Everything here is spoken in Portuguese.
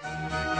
Música